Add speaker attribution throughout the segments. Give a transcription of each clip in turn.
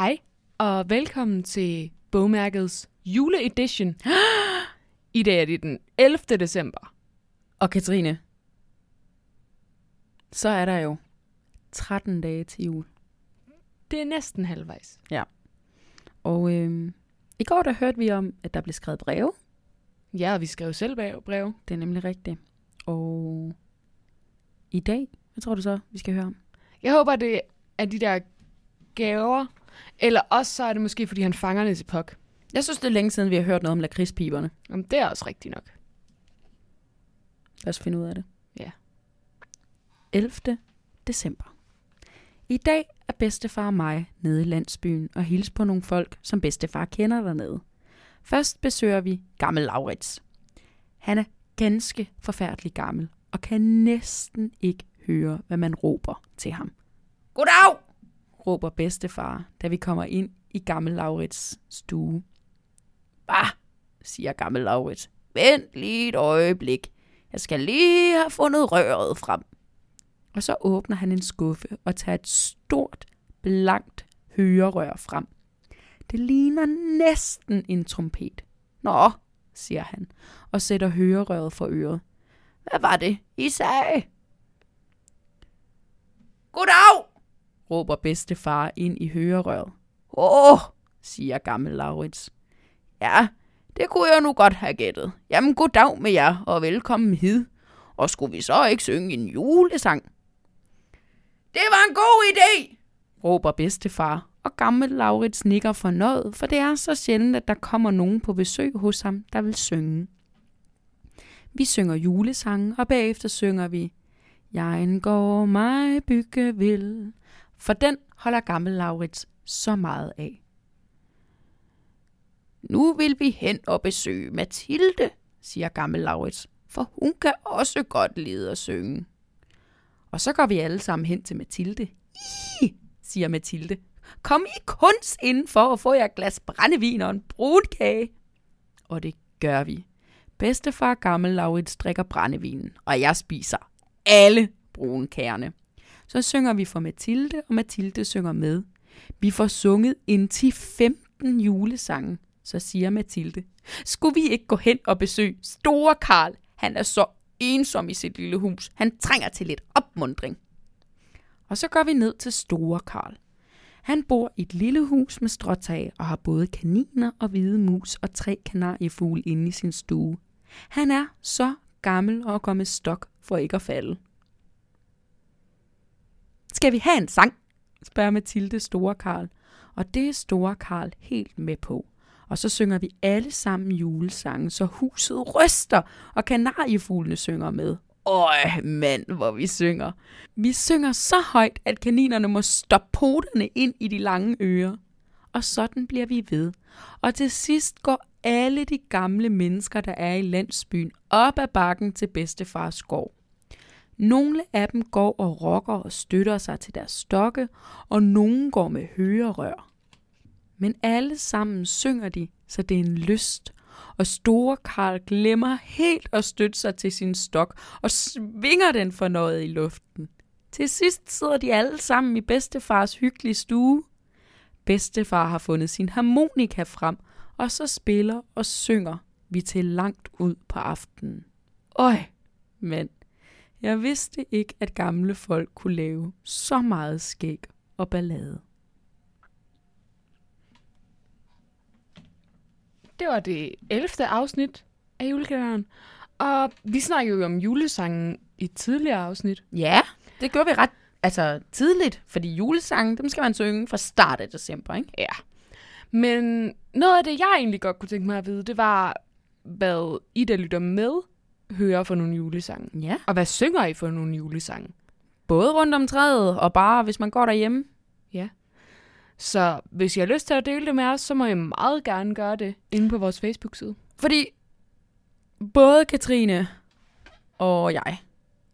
Speaker 1: Hej, og velkommen til bogmærkets juleedition. I dag er det den 11. december.
Speaker 2: Og Katrine, så er der jo 13 dage til jul.
Speaker 1: Det er næsten halvvejs.
Speaker 2: Og øh, i går der hørte vi om, at der blev skrevet breve.
Speaker 1: Ja, og vi skrev selv brev.
Speaker 2: Det er nemlig rigtigt. Og i dag, hvad tror du så, vi skal høre om?
Speaker 1: Jeg håber, det er de der gaver. Eller også så er det måske, fordi han fanger Nisse Pok.
Speaker 2: Jeg synes, det er længe siden, vi har hørt noget om lakridspiberne.
Speaker 1: Jamen, det er også rigtigt nok.
Speaker 2: Lad os finde ud af det.
Speaker 1: Ja.
Speaker 2: 11. december. I dag er bedstefar og mig nede i landsbyen og hilse på nogle folk, som bedstefar kender dernede. Først besøger vi gammel Laurits. Han er ganske forfærdelig gammel og kan næsten ikke høre, hvad man råber til ham. Goddag! Råber bedstefar, da vi kommer ind i gammel Laurits stue. Hvad? siger gammel Laurits. Vent lige et øjeblik. Jeg skal lige have fundet røret frem. Og så åbner han en skuffe og tager et stort, blankt hørerør frem. Det ligner næsten en trompet. Nå, siger han, og sætter hørerøret for øret. Hvad var det, I sagde? Goddag, råber bedstefar ind i hørerøret. Åh, siger gammel Laurits. Ja, det kunne jeg nu godt have gættet. Jamen, goddag med jer, og velkommen hid. Og skulle vi så ikke synge en julesang? Det var en god idé, råber bedstefar, og gammel Laurits nikker fornøjet, for det er så sjældent, at der kommer nogen på besøg hos ham, der vil synge. Vi synger julesange, og bagefter synger vi Jeg går mig bygge vil. For den holder gammel Laurits så meget af. Nu vil vi hen og besøge Mathilde, siger gammel Laurits, for hun kan også godt lide at synge. Og så går vi alle sammen hen til Mathilde. I, siger Mathilde. Kom I kunst ind for at få jer et glas brændevin og en brunkage. Og det gør vi. Bedstefar gammel Laurits drikker brændevinen, og jeg spiser alle brunkagerne. Så synger vi for Mathilde, og Mathilde synger med. Vi får sunget indtil 15 julesange, så siger Mathilde. Skulle vi ikke gå hen og besøge store Karl? Han er så ensom i sit lille hus. Han trænger til lidt opmundring. Og så går vi ned til store Karl. Han bor i et lille hus med stråtag og har både kaniner og hvide mus og tre kanariefugle inde i sin stue. Han er så gammel og går med stok for ikke at falde. Skal vi have en sang? spørger Mathilde store Karl. Og det er store Karl helt med på. Og så synger vi alle sammen julesange, så huset ryster, og kanariefuglene synger med. Øj, mand, hvor vi synger. Vi synger så højt, at kaninerne må stoppe poterne ind i de lange ører. Og sådan bliver vi ved. Og til sidst går alle de gamle mennesker, der er i landsbyen, op ad bakken til bedstefars gård. Nogle af dem går og rokker og støtter sig til deres stokke, og nogle går med hørerør. Men alle sammen synger de, så det er en lyst. Og store Karl glemmer helt at støtte sig til sin stok og svinger den fornøjet i luften. Til sidst sidder de alle sammen i bedstefars hyggelige stue. Bedstefar har fundet sin harmonika frem, og så spiller og synger vi til langt ud på aftenen. Øj, men jeg vidste ikke, at gamle folk kunne lave så meget skæg og ballade.
Speaker 1: Det var det 11. afsnit af julekalenderen. Og vi snakkede jo om julesangen i et tidligere afsnit.
Speaker 2: Ja, det gjorde vi ret altså, tidligt, fordi julesangen, dem skal man synge fra start af december, ikke?
Speaker 1: Ja. Men noget af det, jeg egentlig godt kunne tænke mig at vide, det var, hvad I, der lytter med, hører for nogle julesange.
Speaker 2: Ja.
Speaker 1: Og hvad synger I for nogle julesange?
Speaker 2: Både rundt om træet, og bare hvis man går derhjemme.
Speaker 1: Så hvis I har lyst til at dele det med os, så må I meget gerne gøre det inde på vores Facebook-side.
Speaker 2: Fordi både Katrine og jeg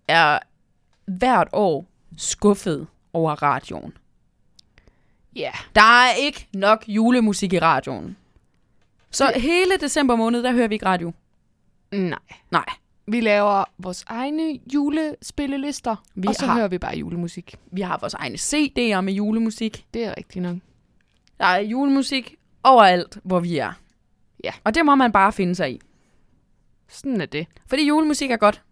Speaker 2: er hvert år skuffet over radioen.
Speaker 1: Ja.
Speaker 2: Der er ikke nok julemusik i radioen. Så hele december måned, der hører vi ikke radio.
Speaker 1: Nej.
Speaker 2: Nej.
Speaker 1: Vi laver vores egne julespillelister,
Speaker 2: Vi
Speaker 1: og så
Speaker 2: har-
Speaker 1: hører vi bare julemusik.
Speaker 2: Vi har vores egne CD'er med julemusik.
Speaker 1: Det er rigtigt nok.
Speaker 2: Der er julemusik overalt, hvor vi er.
Speaker 1: Ja.
Speaker 2: Og det må man bare finde sig i.
Speaker 1: Sådan er det.
Speaker 2: Fordi julemusik er godt.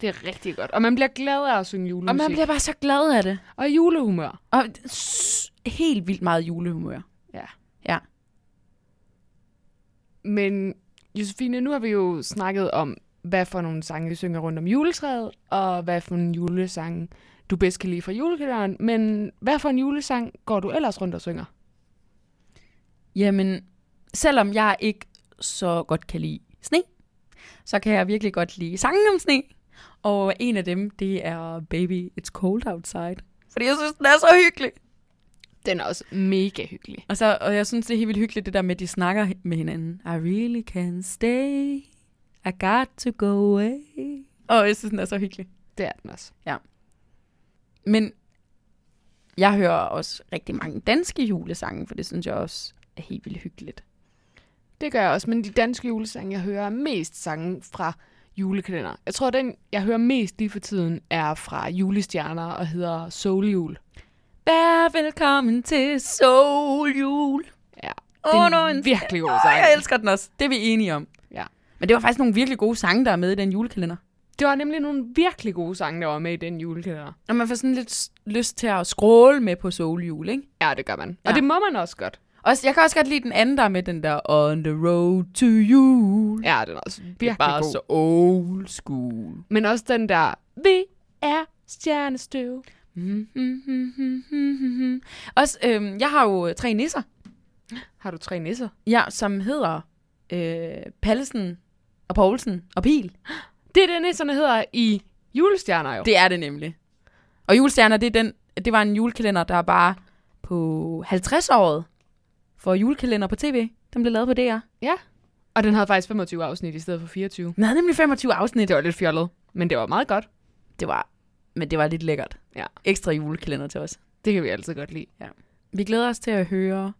Speaker 1: Det er rigtig godt. Og man bliver glad af at synge julemusik.
Speaker 2: Og man bliver bare så glad af det.
Speaker 1: Og julehumør.
Speaker 2: Og helt vildt meget julehumør.
Speaker 1: Ja.
Speaker 2: Ja.
Speaker 1: Men Josefine, nu har vi jo snakket om, hvad for nogle sange vi synger rundt om juletræet, og hvad for en julesang du bedst kan lide fra julekalenderen. Men hvad for en julesang går du ellers rundt og synger?
Speaker 2: Jamen, selvom jeg ikke så godt kan lide sne, så kan jeg virkelig godt lide sangen om sne. Og en af dem, det er Baby It's Cold Outside. Fordi jeg synes, den er så hyggelig.
Speaker 1: Den er også mega hyggelig.
Speaker 2: Og, så, og jeg synes, det er helt vildt hyggeligt, det der med, at de snakker med hinanden. I really can stay. I got to go away. Og jeg synes, den er så hyggelig.
Speaker 1: Det er den også.
Speaker 2: Men jeg hører også rigtig mange danske julesange, for det synes jeg også er helt vildt hyggeligt.
Speaker 1: Det gør jeg også, men de danske julesange, jeg hører er mest sange fra julekalender. Jeg tror, den, jeg hører mest lige for tiden, er fra julestjerner og hedder Soul Jul.
Speaker 2: Vær velkommen til Soul Jul.
Speaker 1: Ja, det er
Speaker 2: en
Speaker 1: en virkelig god sang.
Speaker 2: jeg elsker den også. Det er vi enige om. Men det var faktisk nogle virkelig gode sange, der er med i den julekalender.
Speaker 1: Det var nemlig nogle virkelig gode sange, der var med i den julekalender.
Speaker 2: Og man får sådan lidt lyst til at scrolle med på Soul Jul, ikke?
Speaker 1: Ja, det gør man.
Speaker 2: Ja.
Speaker 1: Og det må man også godt.
Speaker 2: Også, jeg kan også godt lide den anden, der er med den der On the road to you.
Speaker 1: Ja, den er også
Speaker 2: det er
Speaker 1: virkelig
Speaker 2: bare
Speaker 1: god.
Speaker 2: så old school.
Speaker 1: Men også den der, vi er stjernestøv.
Speaker 2: Mm-hmm. Også, øhm, jeg har jo tre nisser,
Speaker 1: Har du tre nisser?
Speaker 2: ja, som hedder øh, Pallesen og Poulsen og Pil.
Speaker 1: Det er det, nisserne hedder i julestjerner jo.
Speaker 2: Det er det nemlig. Og julestjerner, det, er den, det var en julekalender, der er bare på 50-året for julekalender på tv. Den blev lavet på DR.
Speaker 1: Og den havde faktisk 25 afsnit i stedet for 24.
Speaker 2: Den havde nemlig 25 afsnit.
Speaker 1: Det var lidt fjollet, men det var meget godt.
Speaker 2: Det var, men det var lidt lækkert.
Speaker 1: Ja.
Speaker 2: Ekstra julekalender til os.
Speaker 1: Det kan vi altid godt lide.
Speaker 2: Vi glæder os til at høre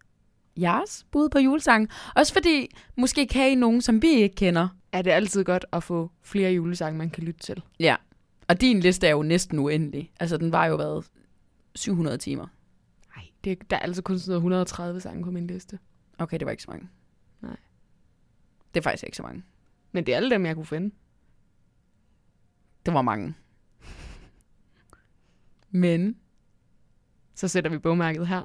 Speaker 2: jeres bud på julesang. Også fordi, måske kan I nogen, som vi ikke kender.
Speaker 1: Er det altid godt at få flere julesange, man kan lytte til?
Speaker 2: Ja. Og din liste er jo næsten uendelig. Altså, den var jo været 700 timer.
Speaker 1: Nej, det, der er altså kun sådan noget 130 sange på min liste.
Speaker 2: Okay, det var ikke så mange.
Speaker 1: Nej.
Speaker 2: Det er faktisk ikke så mange.
Speaker 1: Men det er alle dem, jeg kunne finde.
Speaker 2: Det var mange. Men
Speaker 1: Så sætter vi bogmærket her.